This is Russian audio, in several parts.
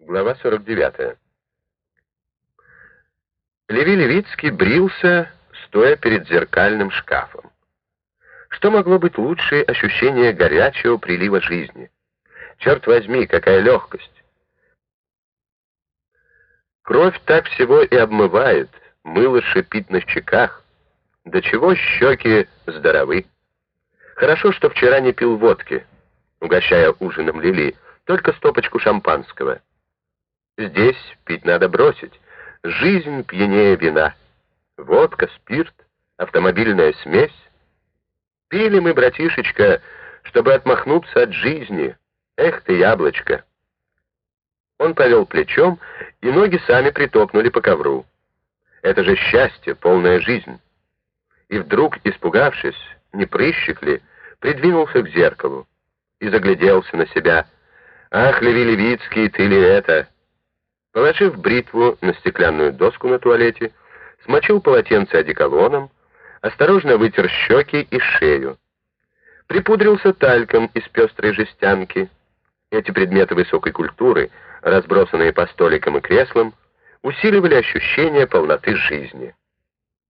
Глава 49. Леви Левицкий брился, стоя перед зеркальным шкафом. Что могло быть лучше ощущения горячего прилива жизни? Черт возьми, какая легкость! Кровь так всего и обмывает, мыло шипит на щеках. До чего щеки здоровы. Хорошо, что вчера не пил водки, угощая ужином Лили, только стопочку шампанского. Здесь пить надо бросить. Жизнь пьянее вина. Водка, спирт, автомобильная смесь. Пили мы, братишечка, чтобы отмахнуться от жизни. Эх ты, яблочко! Он повел плечом, и ноги сами притопнули по ковру. Это же счастье, полная жизнь. И вдруг, испугавшись, не прыщик ли, придвинулся к зеркалу и загляделся на себя. «Ах, Леви Левицкий, ты ли это?» Положив бритву на стеклянную доску на туалете, смочил полотенце одеколоном, осторожно вытер щеки и шею. Припудрился тальком из пестрой жестянки. Эти предметы высокой культуры, разбросанные по столикам и креслам, усиливали ощущение полноты жизни.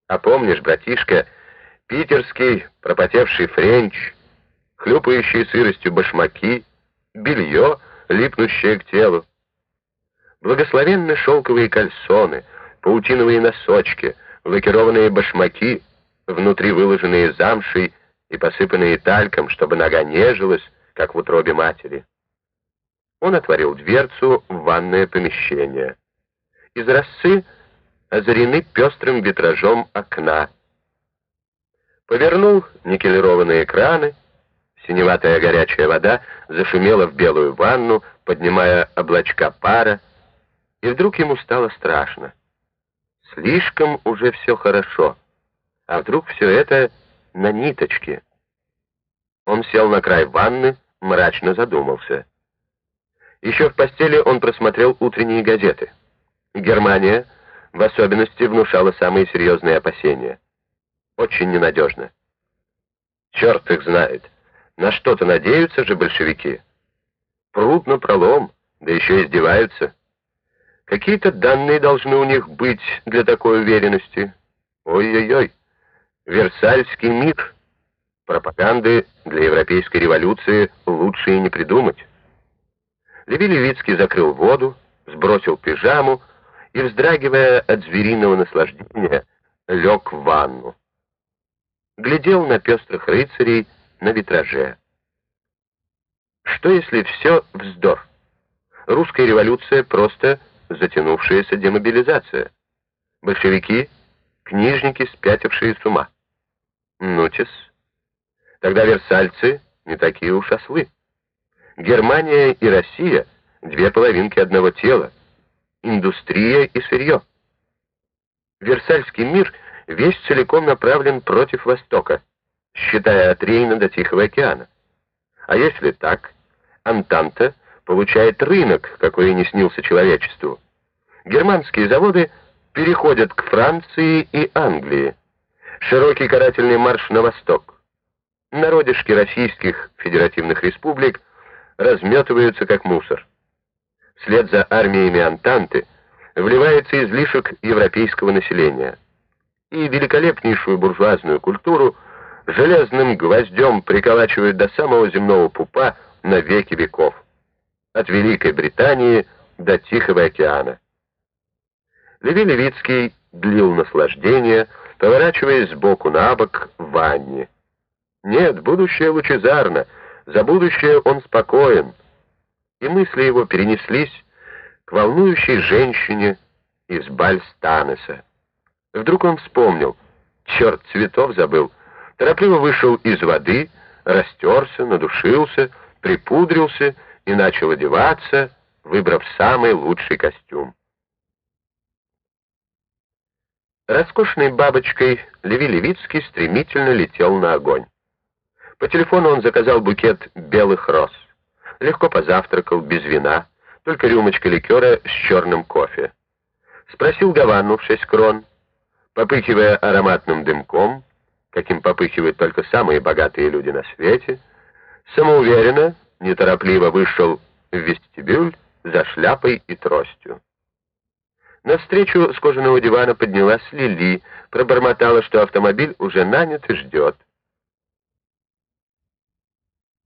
А помнишь, братишка, питерский пропотевший френч, хлюпающие сыростью башмаки, белье, липнущее к телу, Благословенны шелковые кальсоны, паутиновые носочки, лакированные башмаки, внутри выложенные замшей и посыпанные тальком, чтобы нога нежилась, как в утробе матери. Он отворил дверцу в ванное помещение. Из росцы озарены пестрым витражом окна. Повернул никелированные краны, синеватая горячая вода зашумела в белую ванну, поднимая облачка пара, и вдруг ему стало страшно. Слишком уже все хорошо. А вдруг все это на ниточке? Он сел на край ванны, мрачно задумался. Еще в постели он просмотрел утренние газеты. Германия в особенности внушала самые серьезные опасения. Очень ненадежно. Черт их знает. На что-то надеются же большевики. Прут на пролом, да еще издеваются. Какие-то данные должны у них быть для такой уверенности. Ой-ой-ой, Версальский мир. Пропаганды для европейской революции лучше и не придумать. Леви Левицкий закрыл воду, сбросил пижаму и, вздрагивая от звериного наслаждения, лег в ванну. Глядел на пестрых рыцарей на витраже. Что если все вздор? Русская революция просто затянувшаяся демобилизация. Большевики — книжники, спятившие с ума. Нутис. Тогда версальцы не такие уж ослы. Германия и Россия — две половинки одного тела. Индустрия и сырье. Версальский мир весь целиком направлен против Востока, считая от Рейна до Тихого океана. А если так, Антанта — получает рынок, какой и не снился человечеству. Германские заводы переходят к Франции и Англии. Широкий карательный марш на восток. Народишки российских федеративных республик разметываются как мусор. Вслед за армиями Антанты вливается излишек европейского населения. И великолепнейшую буржуазную культуру железным гвоздем приколачивают до самого земного пупа на веки веков от Великой Британии до Тихого океана. Леви Левицкий длил наслаждение, поворачиваясь сбоку на бок в ванне. Нет, будущее лучезарно, за будущее он спокоен. И мысли его перенеслись к волнующей женщине из Бальстанеса. Вдруг он вспомнил, черт, цветов забыл, торопливо вышел из воды, растерся, надушился, припудрился и начал одеваться, выбрав самый лучший костюм. Роскошной бабочкой Леви Левицкий стремительно летел на огонь. По телефону он заказал букет белых роз. Легко позавтракал, без вина, только рюмочка ликера с черным кофе. Спросил Гаванну в шесть крон, попыхивая ароматным дымком, каким попыхивают только самые богатые люди на свете, самоуверенно, неторопливо вышел в вестибюль за шляпой и тростью. Навстречу с кожаного дивана поднялась Лили, пробормотала, что автомобиль уже нанят и ждет.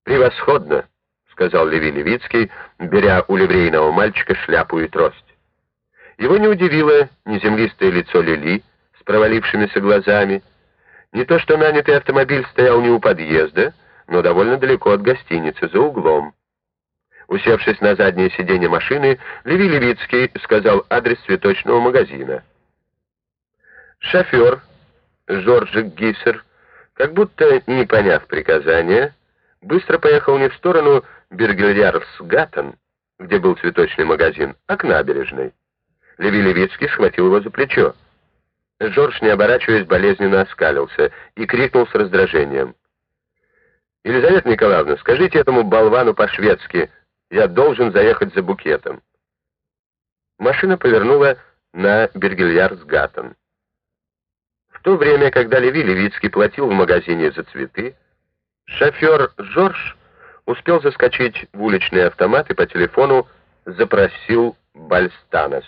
«Превосходно!» — сказал Леви Левицкий, беря у ливрейного мальчика шляпу и трость. Его не удивило ни землистое лицо Лили с провалившимися глазами, не то что нанятый автомобиль стоял не у подъезда, но довольно далеко от гостиницы, за углом. Усевшись на заднее сиденье машины, Леви Левицкий сказал адрес цветочного магазина. Шофер, Жоржик Гиссер, как будто не поняв приказания, быстро поехал не в сторону Бергельярсгаттен, где был цветочный магазин, а к набережной. Леви Левицкий схватил его за плечо. Жорж, не оборачиваясь, болезненно оскалился и крикнул с раздражением. «Елизавета Николаевна, скажите этому болвану по-шведски, я должен заехать за букетом». Машина повернула на Бергельярсгаттен. В то время, когда Леви Левицкий платил в магазине за цветы, шофер Жорж успел заскочить в уличный автомат и по телефону запросил Бальстанес.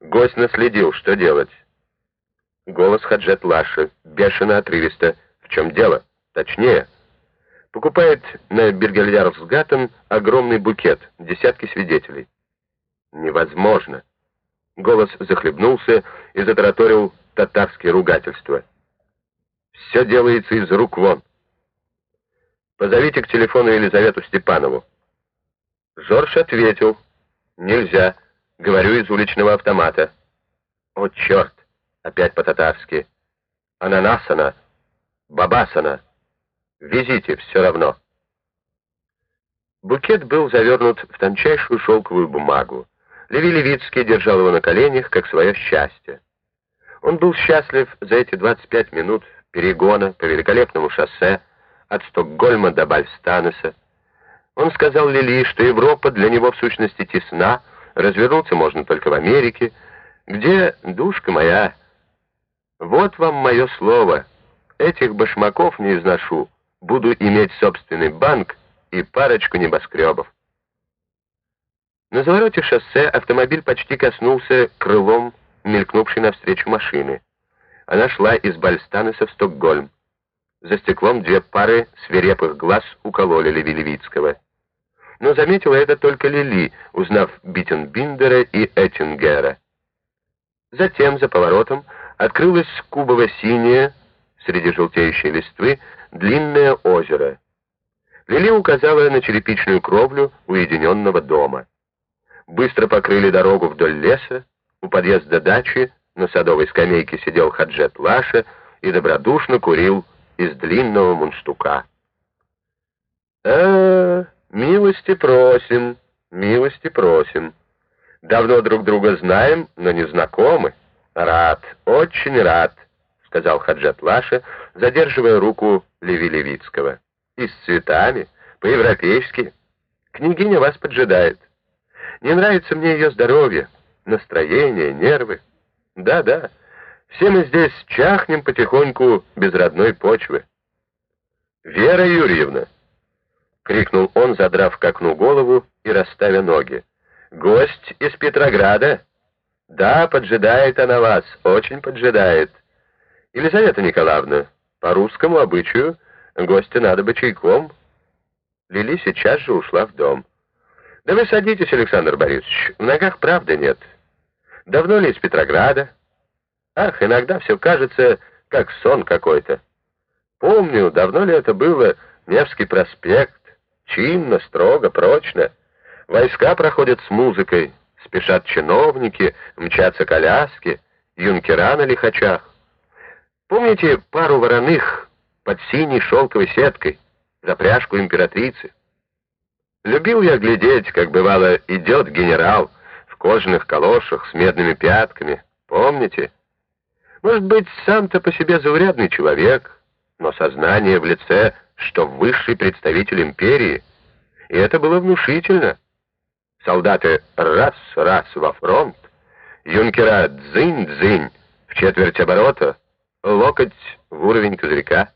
Гость наследил, что делать? Голос Хаджет Лаши, бешено отрывисто. В чем дело? Точнее, покупает на Бергельярсгаттен огромный букет, десятки свидетелей. Невозможно. Голос захлебнулся и затараторил татарские ругательства. Все делается из рук вон. Позовите к телефону Елизавету Степанову. Жорж ответил. Нельзя. Говорю из уличного автомата. О, черт! Опять по-татарски. Ананасана. Бабасана. Везите, все равно. Букет был завернут в тончайшую шелковую бумагу. Леви Левицкий держал его на коленях, как свое счастье. Он был счастлив за эти 25 минут перегона по великолепному шоссе от Стокгольма до Бальстанеса. Он сказал Лили, что Европа для него в сущности тесна, развернуться можно только в Америке, где, душка моя, вот вам мое слово, этих башмаков не изношу, буду иметь собственный банк и парочку небоскребов. На завороте шоссе автомобиль почти коснулся крылом мелькнувшей навстречу машины. Она шла из Бальстанеса в Стокгольм. За стеклом две пары свирепых глаз укололи Леви Но заметила это только Лили, узнав Биттенбиндера и Эттингера. Затем, за поворотом, открылось кубово-синее, среди желтеющей листвы, длинное озеро. Лили указала на черепичную кровлю уединенного дома. Быстро покрыли дорогу вдоль леса, у подъезда дачи на садовой скамейке сидел Хаджет Лаша и добродушно курил из длинного мундштука. «А, милости просим, милости просим. Давно друг друга знаем, но не знакомы. Рад, очень рад», — сказал Хаджет Лаша, задерживая руку Леви Левицкого. «И с цветами, по-европейски. Княгиня вас поджидает. Не нравится мне ее здоровье» настроение, нервы. Да-да, все мы здесь чахнем потихоньку без родной почвы. «Вера Юрьевна!» — крикнул он, задрав к окну голову и расставя ноги. «Гость из Петрограда?» «Да, поджидает она вас, очень поджидает. Елизавета Николаевна, по русскому обычаю гостя надо бы чайком». Лили сейчас же ушла в дом. «Да вы садитесь, Александр Борисович, в ногах правды нет». Давно ли из Петрограда? Ах, иногда все кажется, как сон какой-то. Помню, давно ли это было, Невский проспект, чинно, строго, прочно. Войска проходят с музыкой, спешат чиновники, мчатся коляски, юнкера на лихачах. Помните пару вороных под синей шелковой сеткой, запряжку императрицы? Любил я глядеть, как бывало идет генерал, кожаных калошах с медными пятками. Помните? Может быть, сам-то по себе заурядный человек, но сознание в лице, что высший представитель империи. И это было внушительно. Солдаты раз-раз во фронт, юнкера дзынь-дзынь в четверть оборота, локоть в уровень козырька.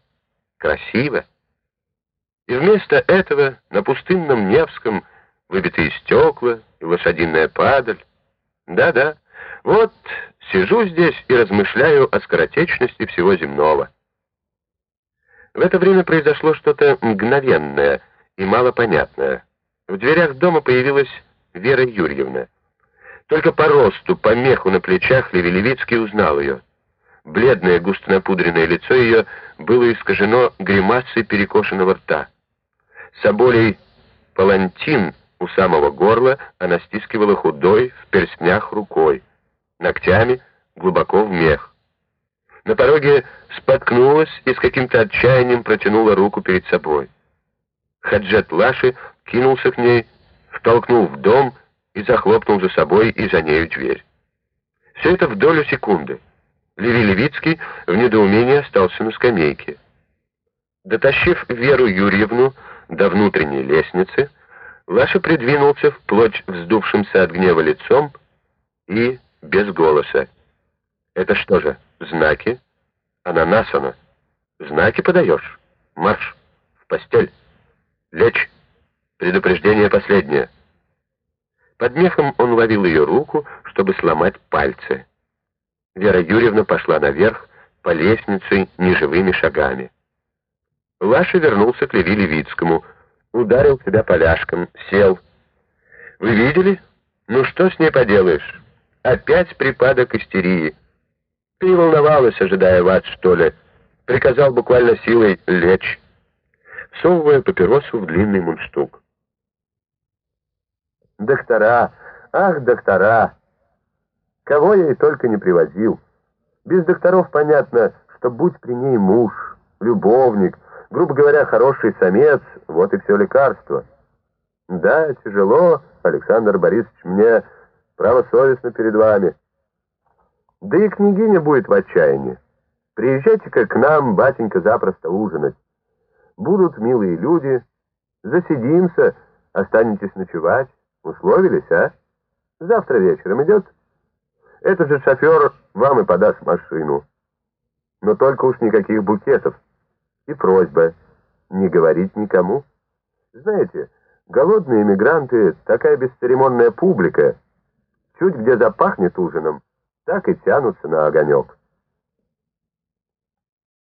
Красиво. И вместо этого на пустынном Невском выбитые стекла и лошадиная падаль. Да-да, вот сижу здесь и размышляю о скоротечности всего земного. В это время произошло что-то мгновенное и малопонятное. В дверях дома появилась Вера Юрьевна. Только по росту, по меху на плечах Левелевицкий узнал ее. Бледное густо лицо ее было искажено гримасой перекошенного рта. Соболей палантин у самого горла она стискивала худой в перстнях рукой, ногтями глубоко в мех. На пороге споткнулась и с каким-то отчаянием протянула руку перед собой. Хаджет Лаши кинулся к ней, втолкнул в дом и захлопнул за собой и за нею дверь. Все это в долю секунды. Леви Левицкий в недоумении остался на скамейке. Дотащив Веру Юрьевну до внутренней лестницы, Лаша придвинулся вплоть вздувшимся от гнева лицом и без голоса. «Это что же, знаки? Ананасана. Знаки подаешь? Марш! В постель! Лечь! Предупреждение последнее!» Под мехом он ловил ее руку, чтобы сломать пальцы. Вера Юрьевна пошла наверх по лестнице неживыми шагами. Лаша вернулся к Леви Левицкому, ударил себя поляшком, сел. «Вы видели? Ну что с ней поделаешь? Опять припадок истерии. Переволновалась, ожидая вас, что ли. Приказал буквально силой лечь, всовывая папиросу в длинный мундштук. Доктора, ах, доктора! Кого я и только не привозил. Без докторов понятно, что будь при ней муж, любовник, грубо говоря, хороший самец, вот и все лекарство. Да, тяжело, Александр Борисович, мне правосовестно перед вами. Да и княгиня будет в отчаянии. Приезжайте-ка к нам, батенька, запросто ужинать. Будут милые люди, засидимся, останетесь ночевать. Условились, а? Завтра вечером идет? Этот же шофер вам и подаст машину. Но только уж никаких букетов. И просьба не говорить никому. Знаете, голодные эмигранты — такая бесцеремонная публика. Чуть где запахнет ужином, так и тянутся на огонек.